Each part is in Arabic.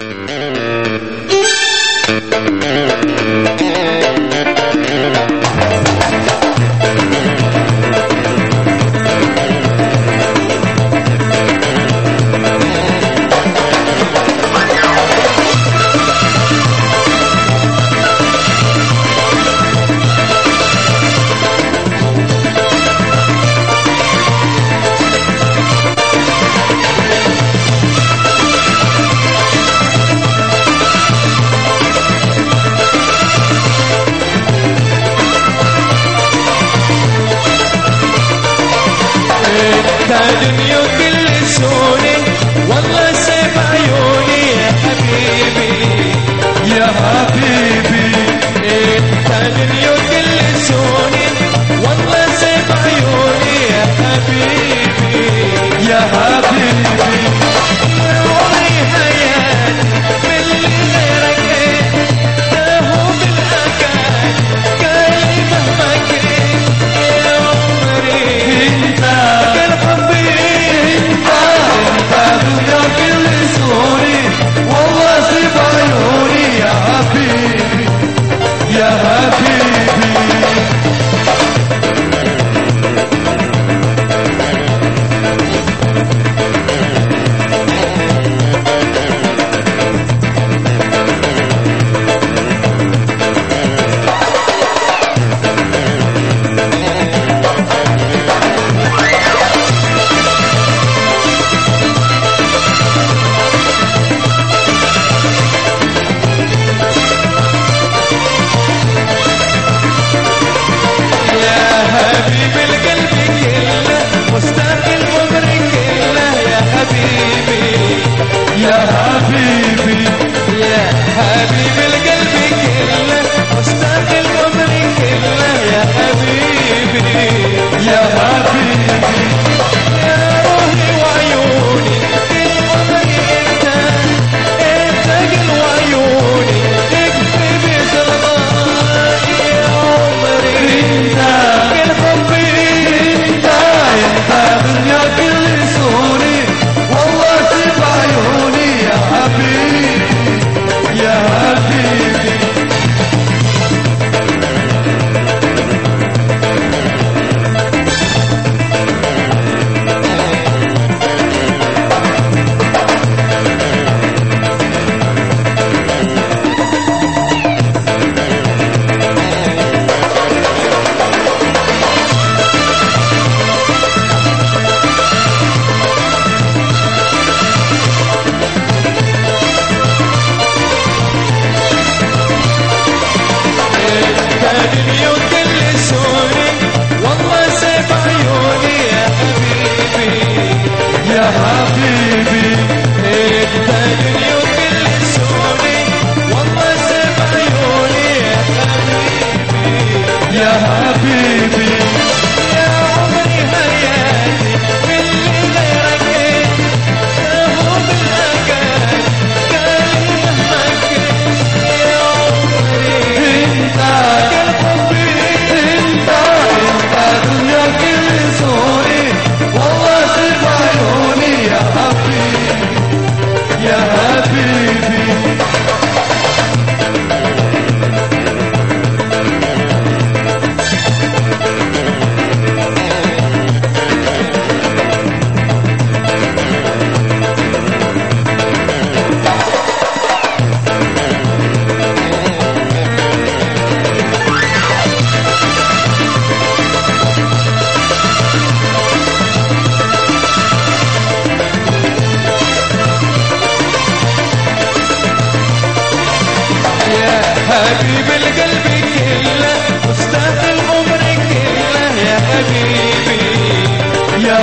Mm-hmm. كل سوني والله سيف عيوني يا حبيبي. يا حبيبي إيه انت لليوم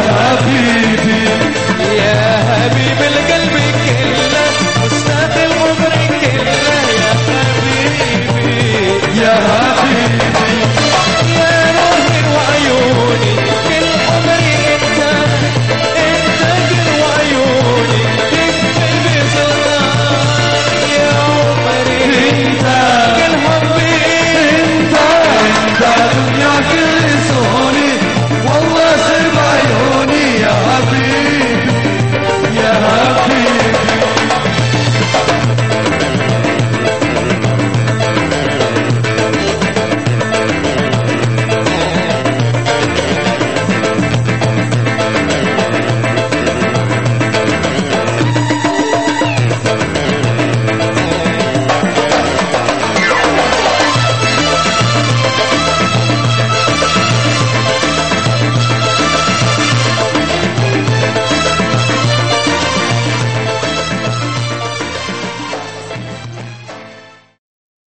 حبيبي.